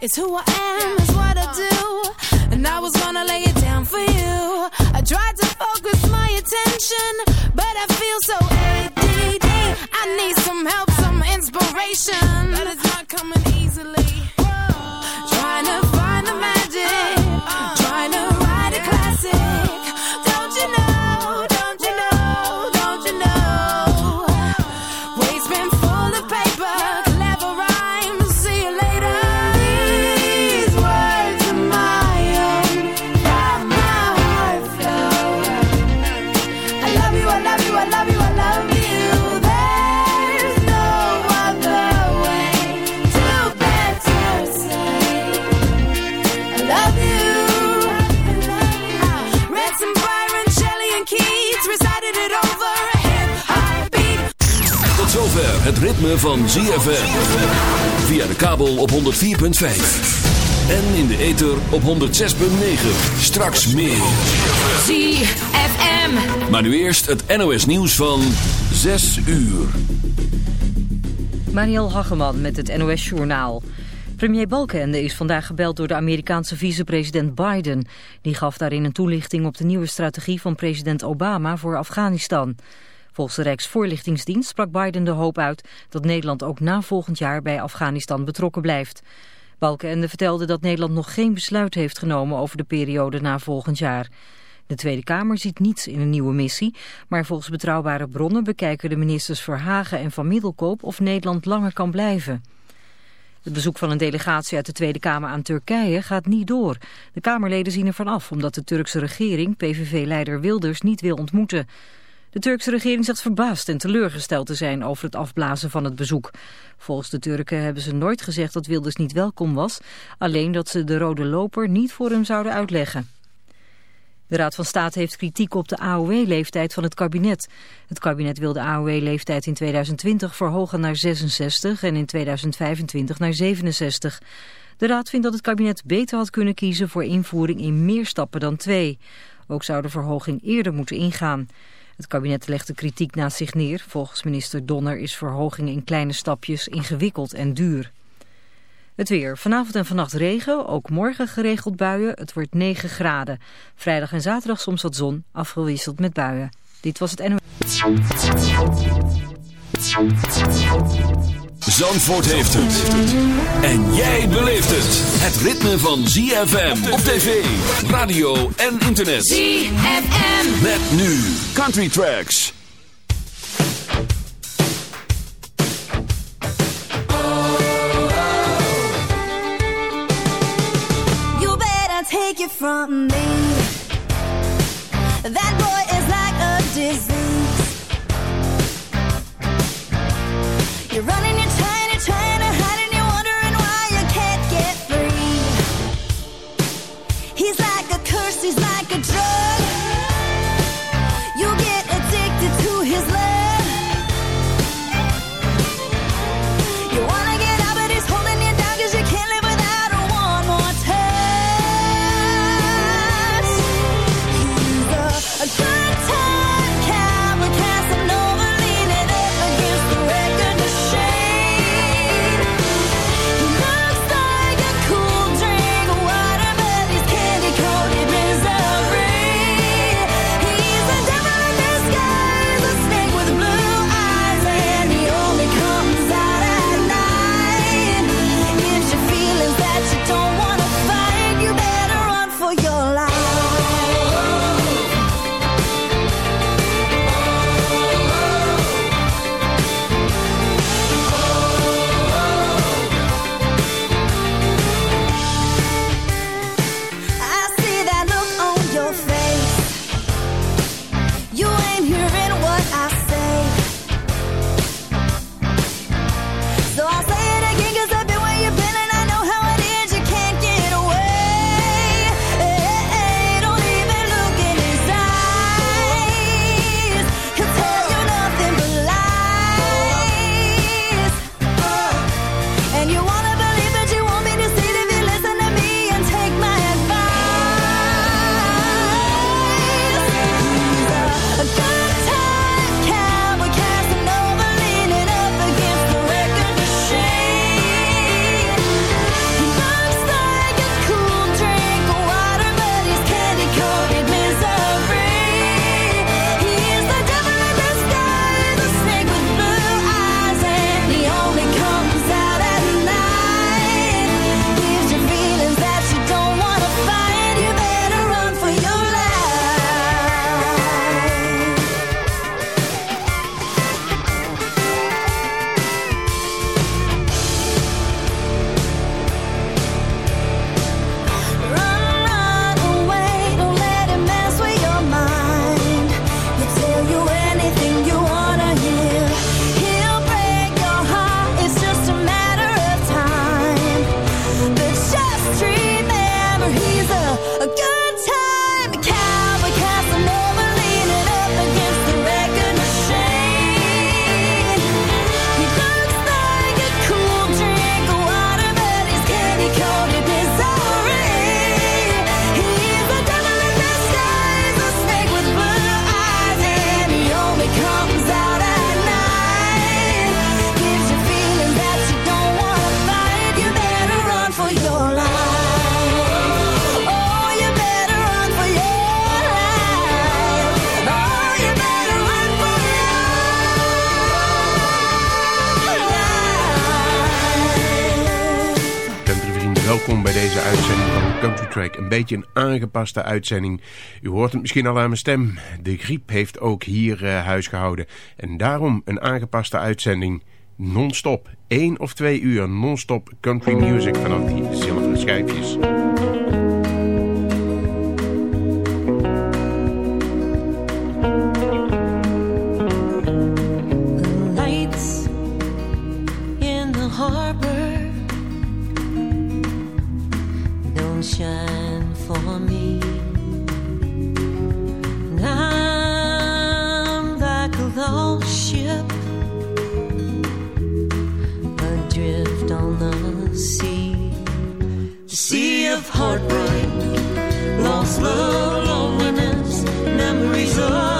It's who I am, it's what I do. And I was gonna lay it down for you. I tried to focus my attention, but I feel so ADD. I need some help, some inspiration. That is not coming easily. Trying to find the magic, trying to write a classic. Het ritme van ZFM. Via de kabel op 104.5. En in de ether op 106.9. Straks meer. ZFM. Maar nu eerst het NOS nieuws van 6 uur. Mariel Hageman met het NOS Journaal. Premier Balkenende is vandaag gebeld door de Amerikaanse vicepresident Biden. Die gaf daarin een toelichting op de nieuwe strategie van president Obama voor Afghanistan. Volgens de Rijksvoorlichtingsdienst sprak Biden de hoop uit dat Nederland ook na volgend jaar bij Afghanistan betrokken blijft. Balkenende vertelde dat Nederland nog geen besluit heeft genomen over de periode na volgend jaar. De Tweede Kamer ziet niets in een nieuwe missie, maar volgens betrouwbare bronnen bekijken de ministers Verhagen en Van Middelkoop of Nederland langer kan blijven. Het bezoek van een delegatie uit de Tweede Kamer aan Turkije gaat niet door. De Kamerleden zien ervan af omdat de Turkse regering PVV-leider Wilders niet wil ontmoeten. De Turkse regering zegt verbaasd en teleurgesteld te zijn over het afblazen van het bezoek. Volgens de Turken hebben ze nooit gezegd dat Wilders niet welkom was, alleen dat ze de rode loper niet voor hem zouden uitleggen. De Raad van State heeft kritiek op de AOW-leeftijd van het kabinet. Het kabinet wil de AOW-leeftijd in 2020 verhogen naar 66 en in 2025 naar 67. De Raad vindt dat het kabinet beter had kunnen kiezen voor invoering in meer stappen dan twee. Ook zou de verhoging eerder moeten ingaan. Het kabinet legt de kritiek naast zich neer. Volgens minister Donner is verhoging in kleine stapjes ingewikkeld en duur. Het weer. Vanavond en vannacht regen, ook morgen geregeld buien. Het wordt 9 graden. Vrijdag en zaterdag soms wat zon, afgewisseld met buien. Dit was het NO. Zandvoort heeft het. En jij beleeft het. Het ritme van ZFM op tv, radio en internet. ZFM. Met nu Country Tracks. You better take it from me. That boy is like a disease. You're running, Een beetje een aangepaste uitzending. U hoort het misschien al aan mijn stem. De griep heeft ook hier uh, huis gehouden. En daarom een aangepaste uitzending non-stop. Eén of twee uur non-stop country music vanaf die zilveren schijfjes. of heartbreak, lost love, loneliness, memories of.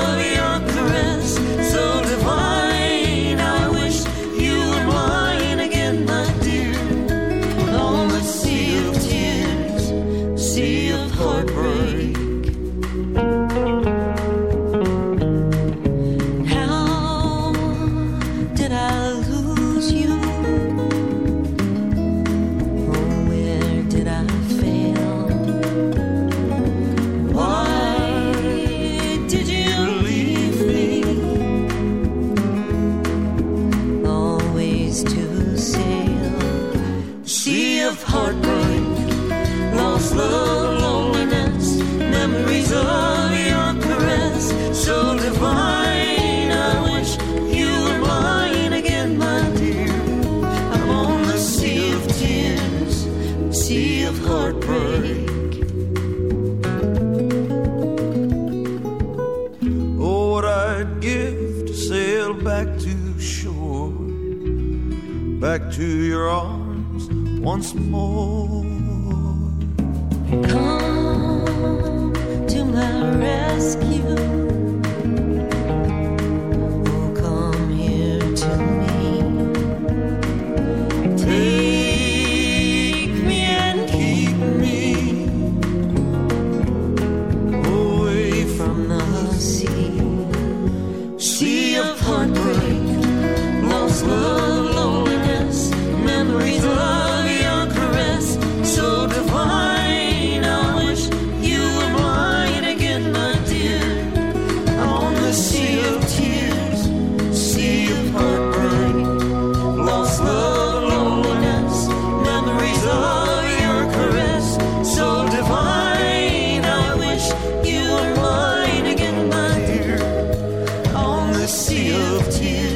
sea of tears.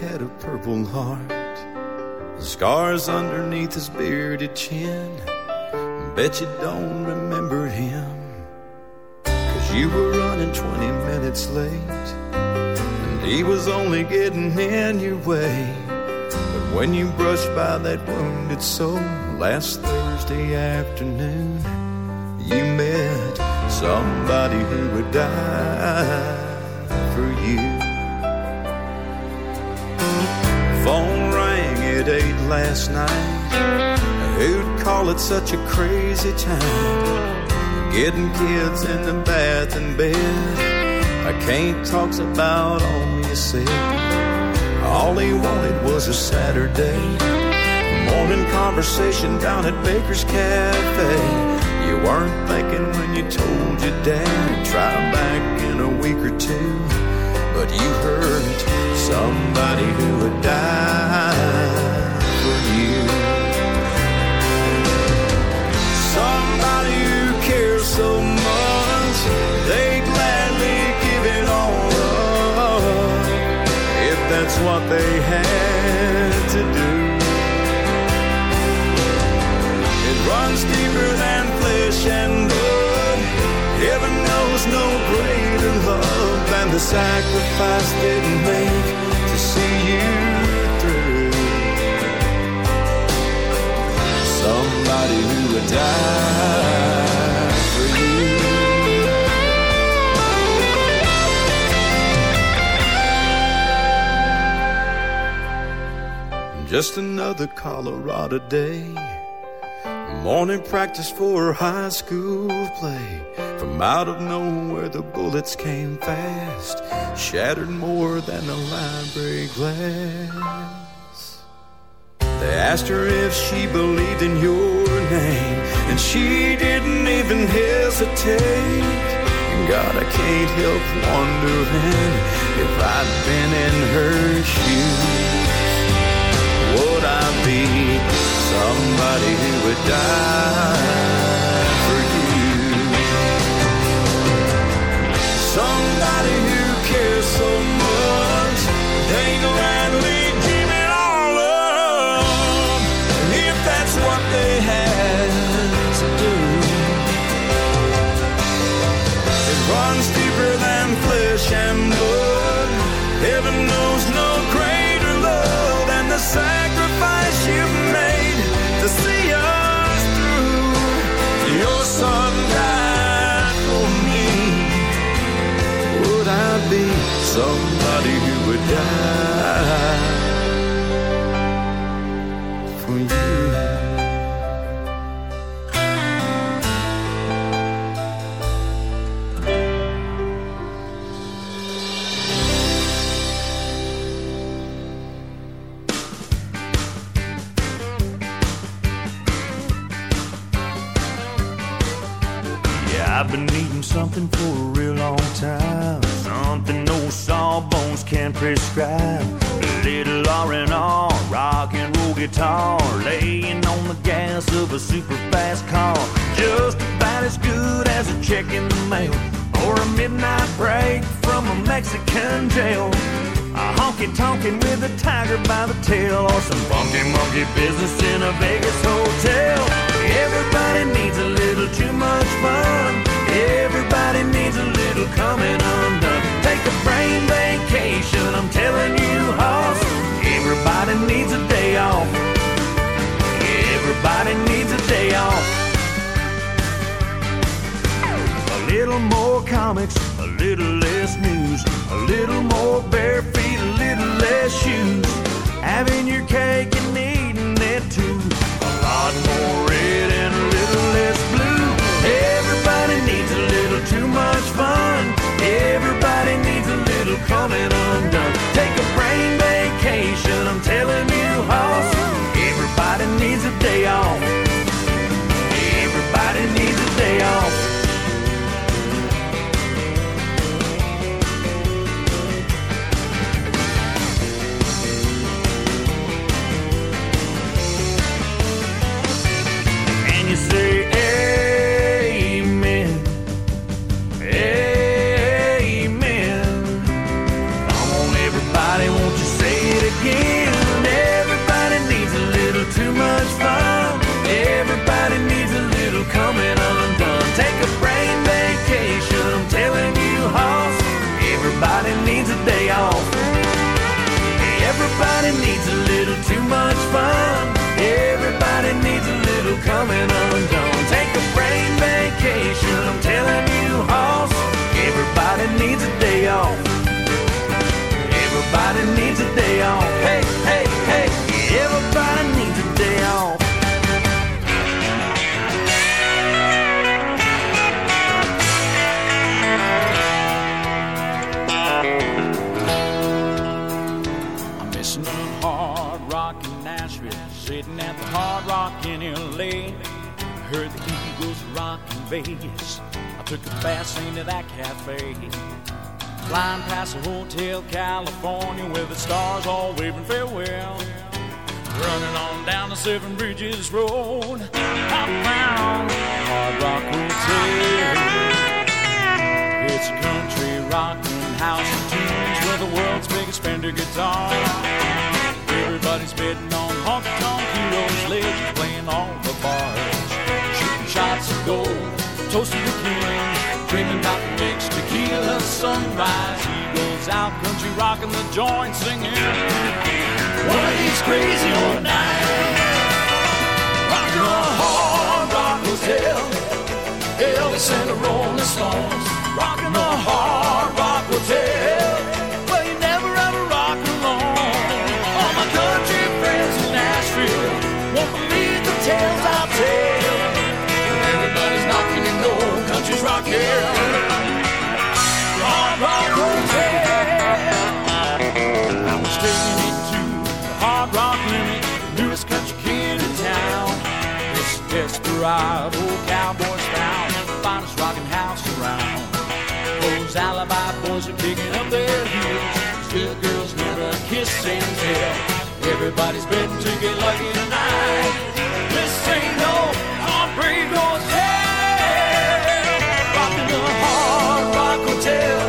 Had a purple heart? The scars underneath his bearded chin. Bet you don't remember him. Cause you were running 20 minutes late. And he was only getting in your way. But when you brushed by that wounded soul last Thursday afternoon, you met somebody who would die for you. Phone rang at eight last night. Who'd call it such a crazy time? Getting kids in the bath and bed. I can't talks about all you said. All he wanted was a Saturday morning conversation down at Baker's Cafe. You weren't thinking when you told your dad try back in a week or two, but you hurt somebody who would die for you. Somebody who cares so much they gladly give it all up if that's what they had to do. It runs deeper than flesh and blood. Heaven knows no the sacrifice didn't make to see you through. Somebody who would die for you. Just another Colorado day. Morning practice for high school play. From out of nowhere, the bullets came fast, shattered more than a library glass. They asked her if she believed in your name, and she didn't even hesitate. God, I can't help wondering if I'd been in her shoes would I be somebody who would die sacrifice you made to see us through. Your son somebody who would die for you? Vegas. I took a fast lane to that cafe. Flying past the Hotel California where the stars all waving farewell. Running on down the Seven Bridges Road, I found Hard Rock Hotel. It's a country rockin' house and tunes where the world's biggest Fender guitar. Everybody's betting on honky tonk heroes, legends playing all the bars. Gold, toasting the king, dreaming about the next tequila sunrise. Eagles out, country rocking the joint, singing. One of these crazy old nights. Rockin' a hard rock hotel. Elvis and the Rolling Stones rocking the Hard Rock Hotel. Well, Everybody's betting to get lucky tonight. This ain't no heartbreak hotel. Rocking the Hard Rock Hotel.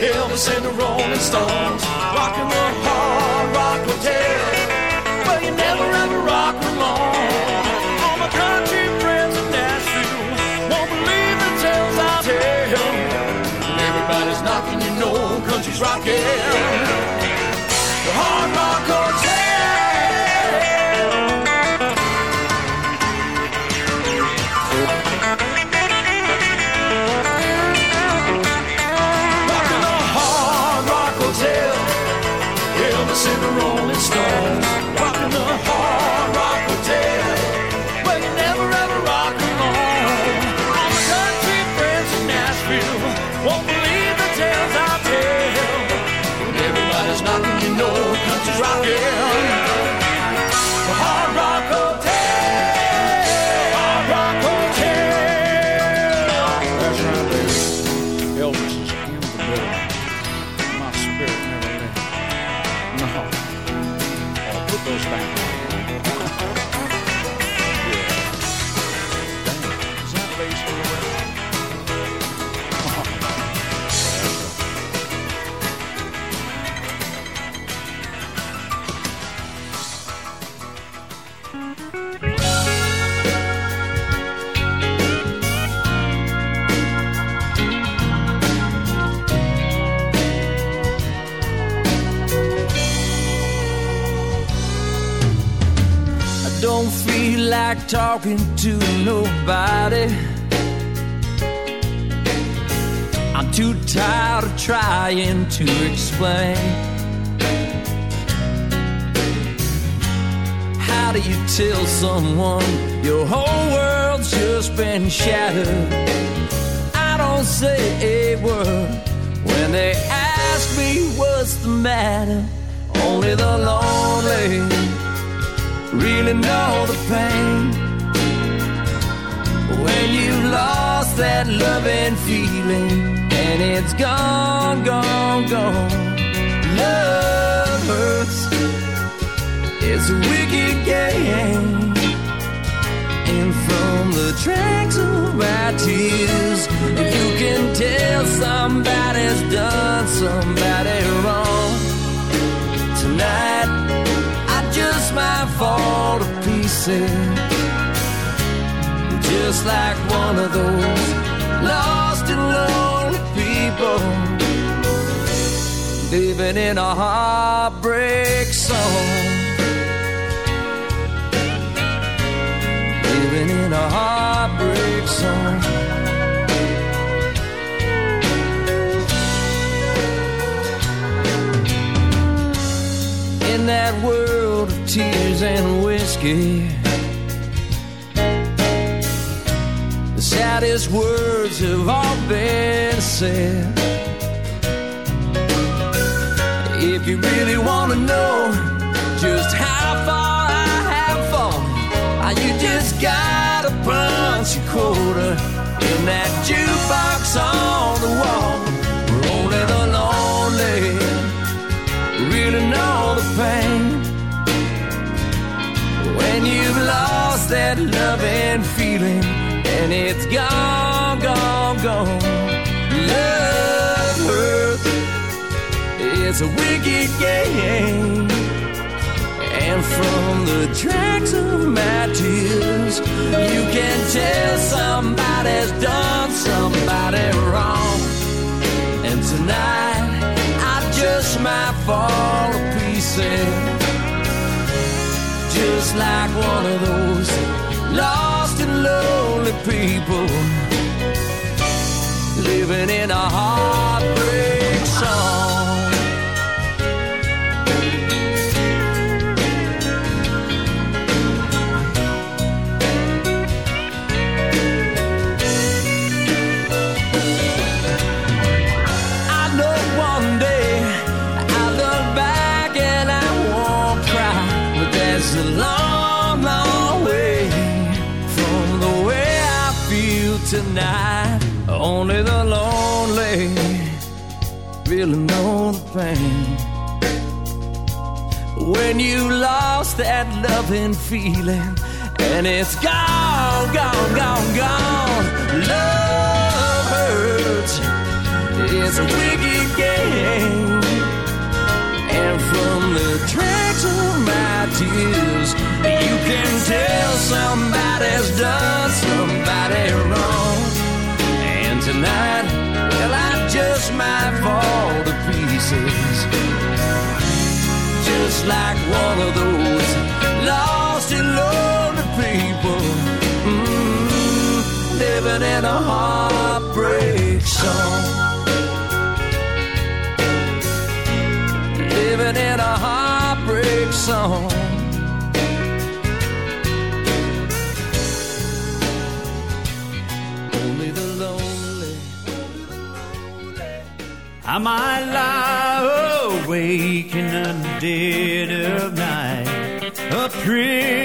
Elvis and the Rolling Stones. Rocking the Hard Rock Hotel. Well, you never ever rock alone. All my country friends in Nashville won't believe the tales I tell. Everybody's knocking, you know, country's. Talking to nobody. I'm too tired of trying to explain. How do you tell someone your whole world's just been shattered? I don't say a word when they ask me what's the matter. Only the lonely really know the pain when you've lost that loving feeling and it's gone, gone, gone. Love hurts, it's a wicked game. And from the tracks of our tears, you can tell somebody's done somebody wrong tonight. Might fall to pieces. Just like one of those lost and lonely people living in a heartbreak song. Living in a heartbreak song. In that world tears and whiskey, the saddest words have all been said. If you really want to know just how far I have fallen, ah, you just gotta punch a quarter in that jukebox on the wall. Only the lonely really know the pain. You've lost that loving feeling and it's gone, gone, gone. Love hurts. It's a wicked game. And from the tracks of my tears, you can tell somebody's done somebody wrong. And tonight, I just might fall to pieces. Just like one of those lost and lonely people living in a heartbreak song. Really know the pain. When you lost that loving feeling and it's gone, gone, gone, gone. Love hurts. It's a wicked game. And from the tracks of my tears, you can tell somebody's done somebody wrong. And tonight, well, I just might fall like one of those lost and lonely people. Mm, living in a heartbreak song. living in a heartbreak song. Only the lonely. I might awake in the dead of night, a prisoner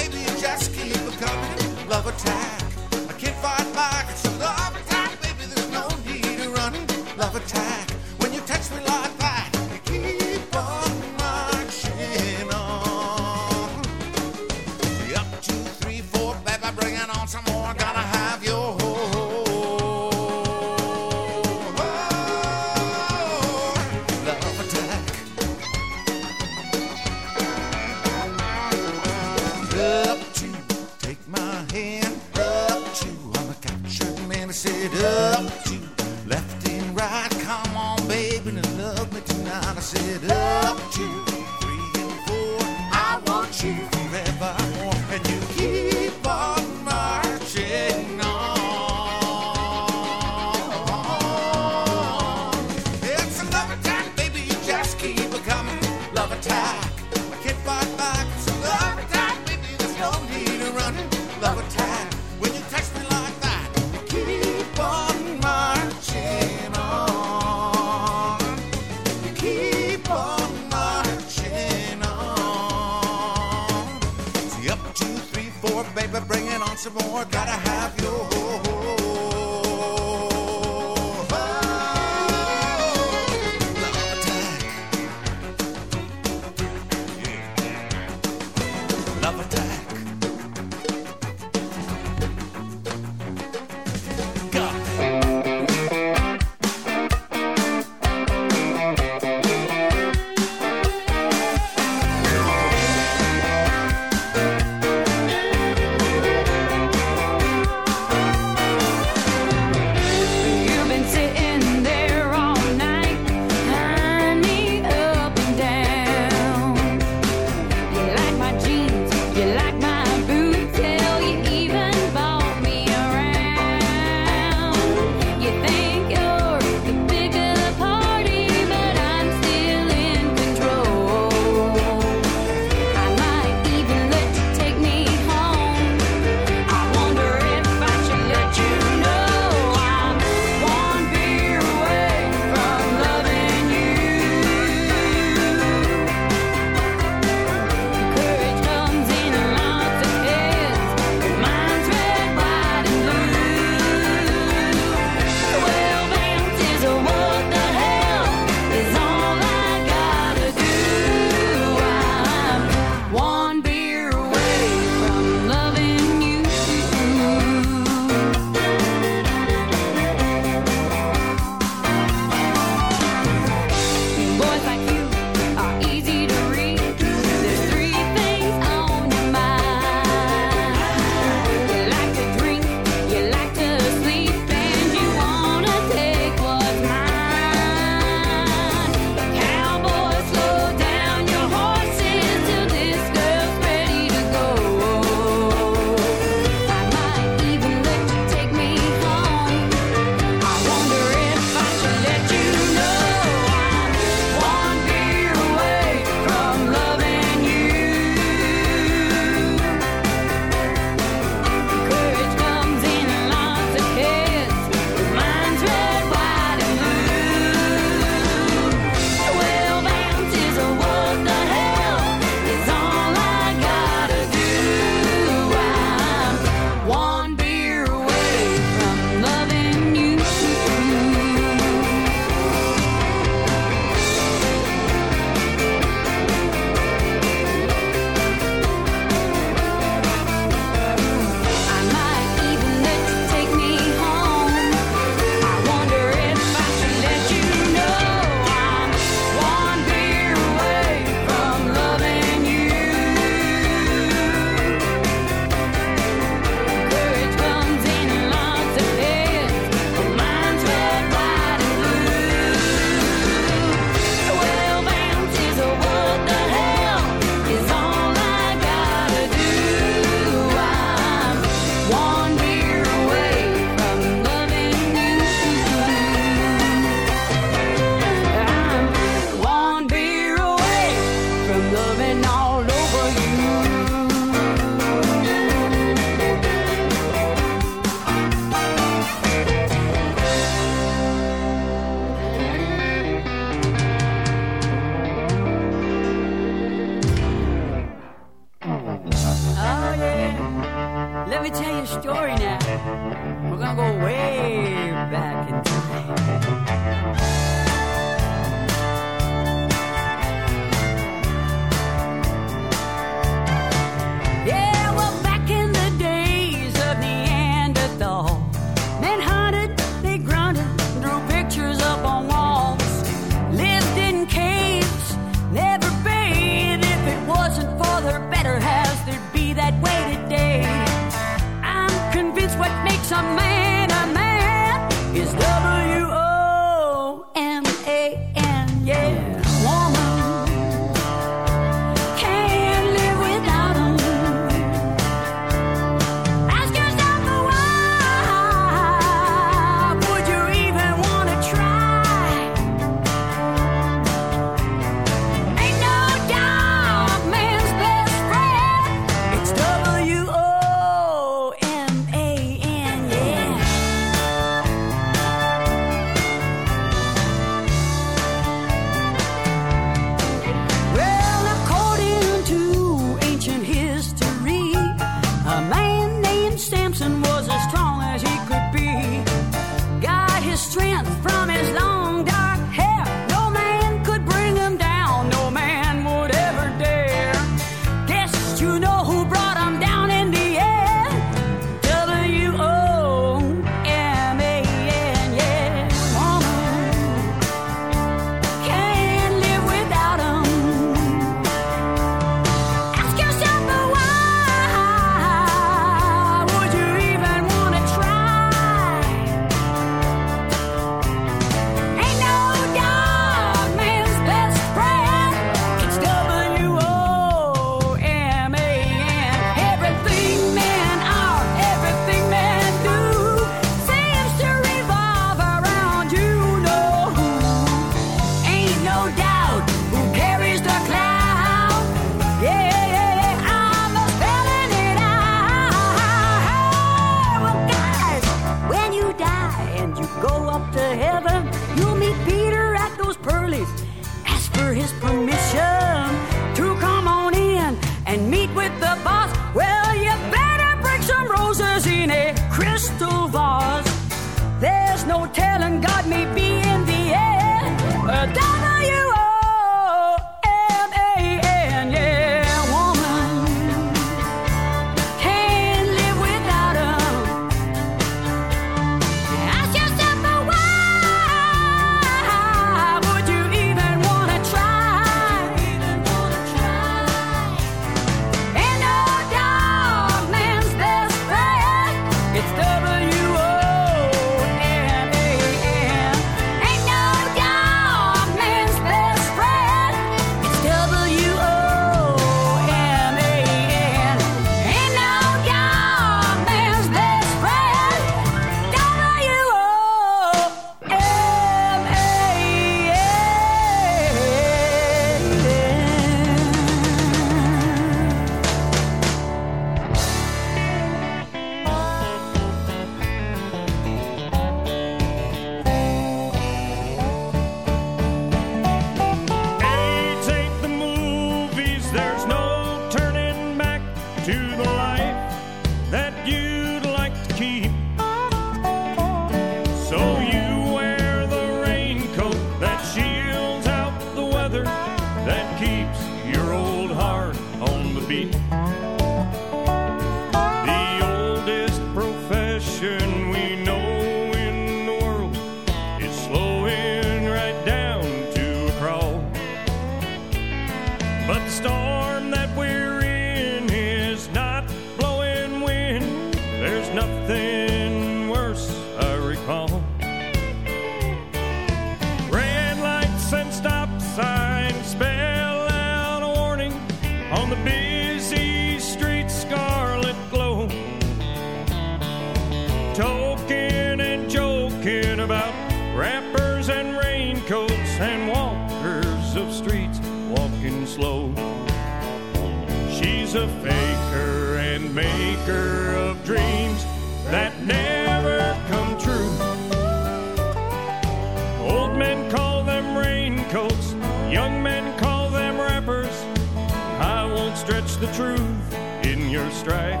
strife.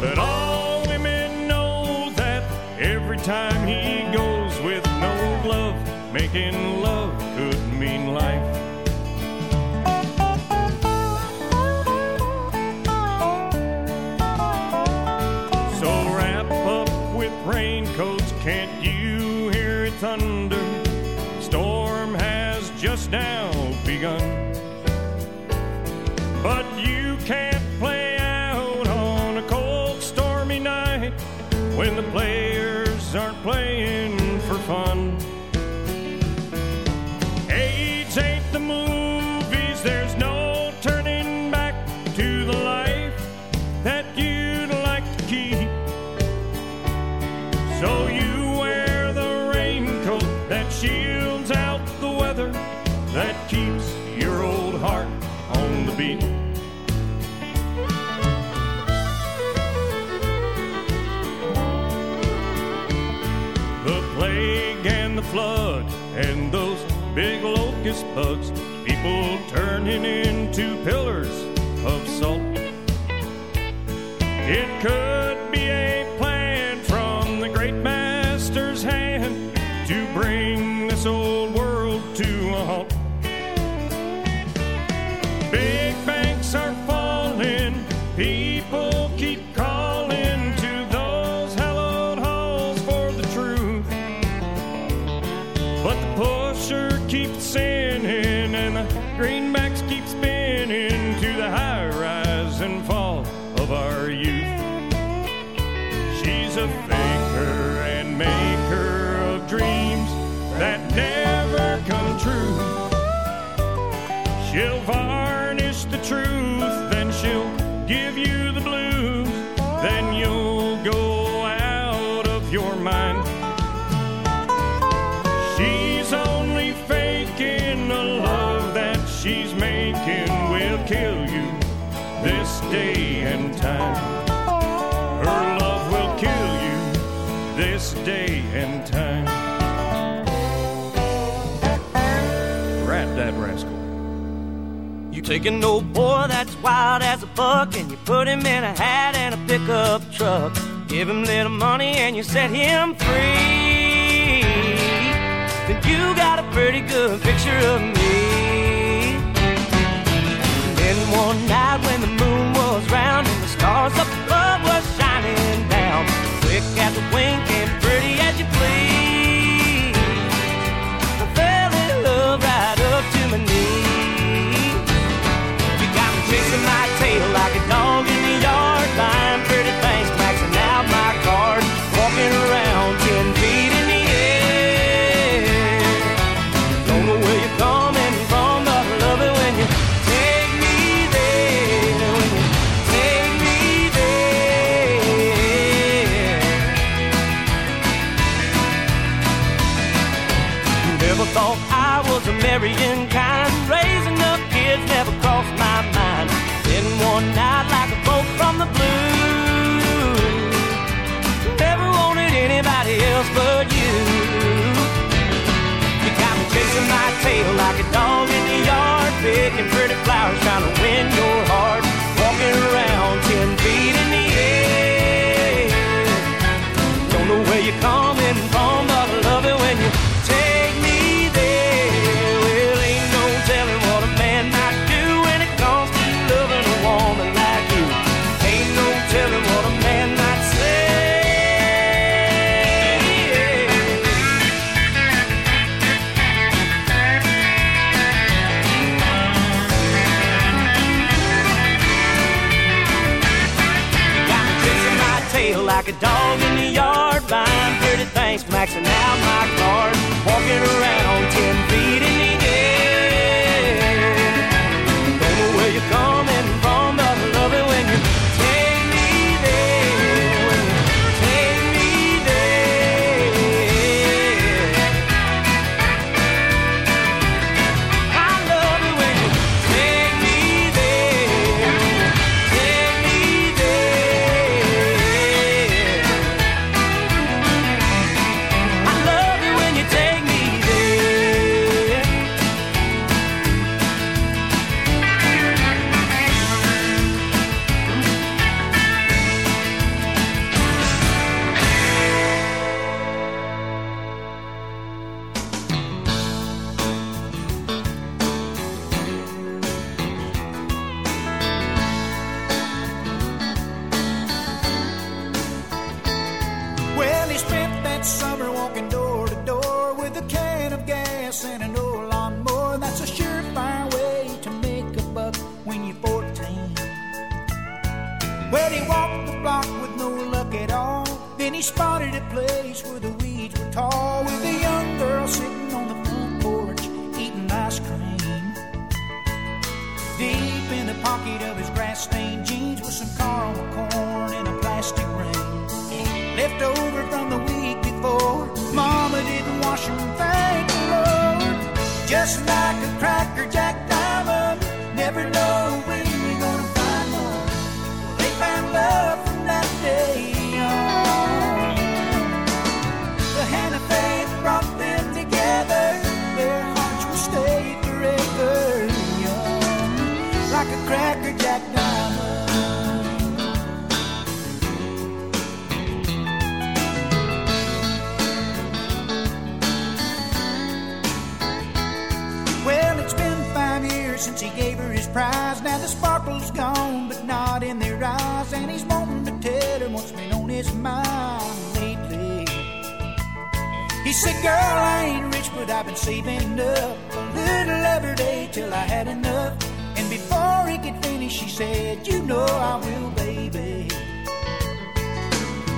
But all women know that every time he goes with no glove, making love could mean life. So wrap up with raincoats, can't you hear it thunder? Storm has just now begun. that keeps your old heart on the beat. The plague and the flood and those big locust bugs, people turning into pillars of salt. It could Take an old boy that's wild as a buck and you put him in a hat and a pickup truck. Give him little money and you set him free. Then you got a pretty good picture of me. Then one night when the moon was round and the stars up above were shining. been on his mind lately. He said, Girl, I ain't rich, but I've been saving up a little every day till I had enough. And before he could finish, she said, You know I will, baby.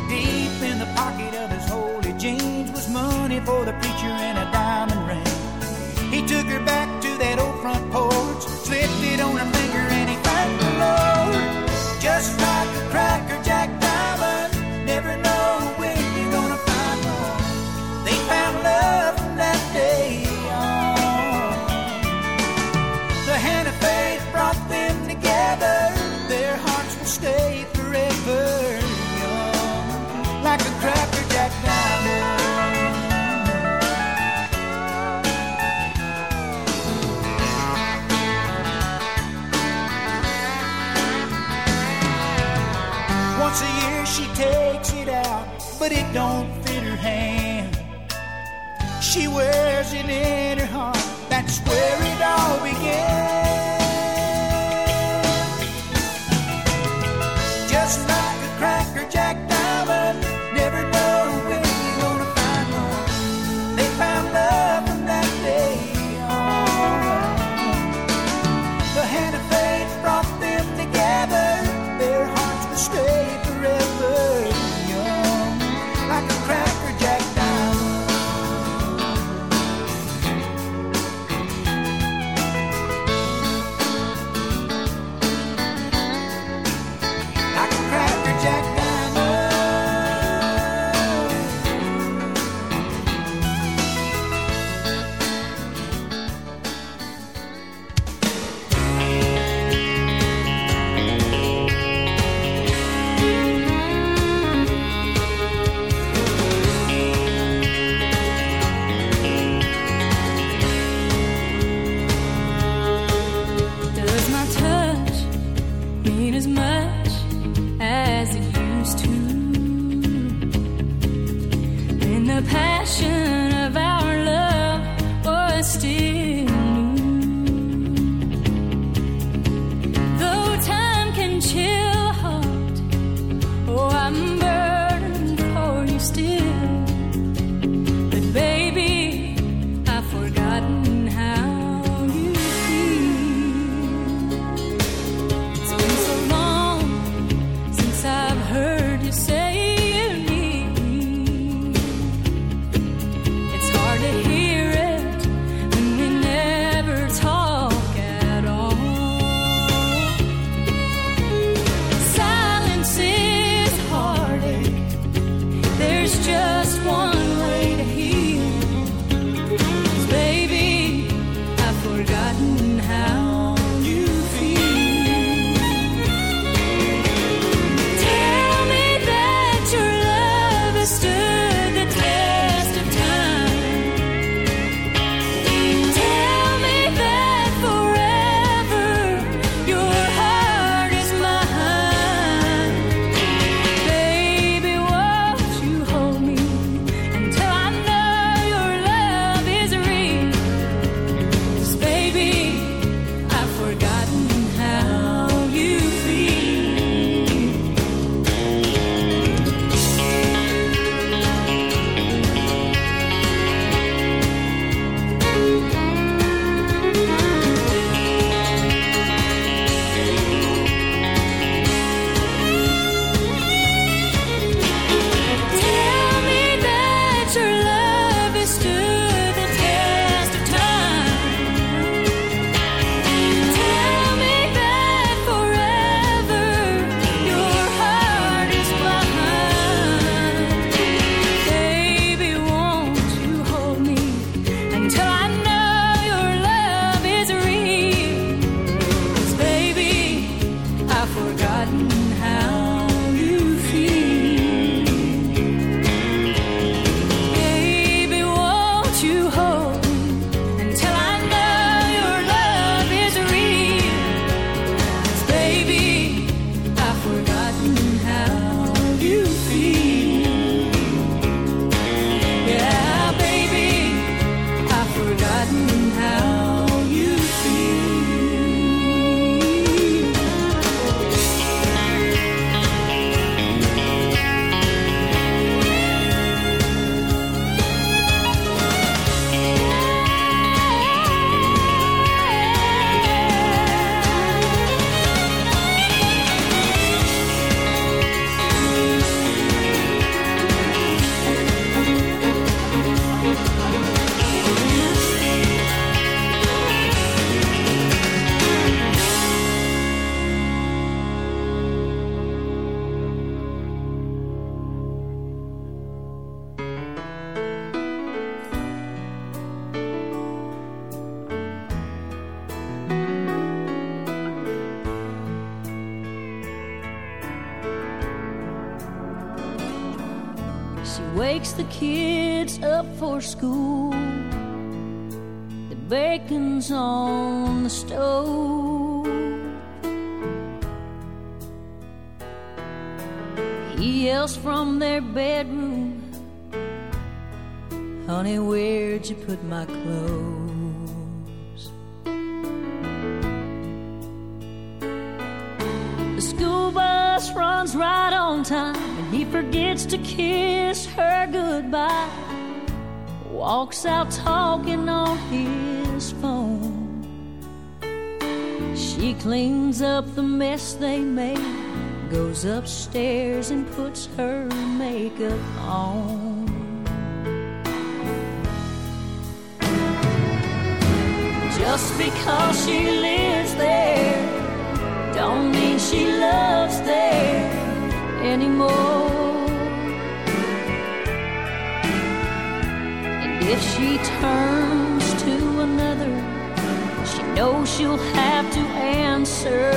Deep in the pocket of his holey jeans was money for the preacher and a diamond ring. He took her back to that old front porch, slipped it on her. but it don't fit her hand. She wears it in her heart, that's where it all began. Wakes the kids up for school. The bacon's on the stove. He yells from their bedroom, Honey, where'd you put my clothes? The school bus runs right on time, and he forgets to kiss her goodbye. Walks out talking on his phone. She cleans up the mess they made, goes upstairs and puts her makeup on. Just because she lives there, don't mean she loves there anymore. If she turns to another, she knows she'll have to answer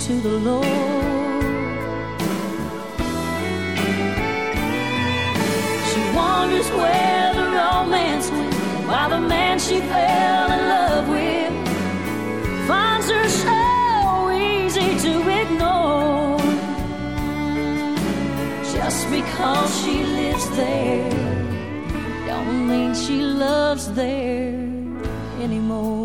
to the Lord. She wonders where the romance went, while the man she fell in love with finds her so easy to ignore. Just because she lives there, don't mean she loves there anymore.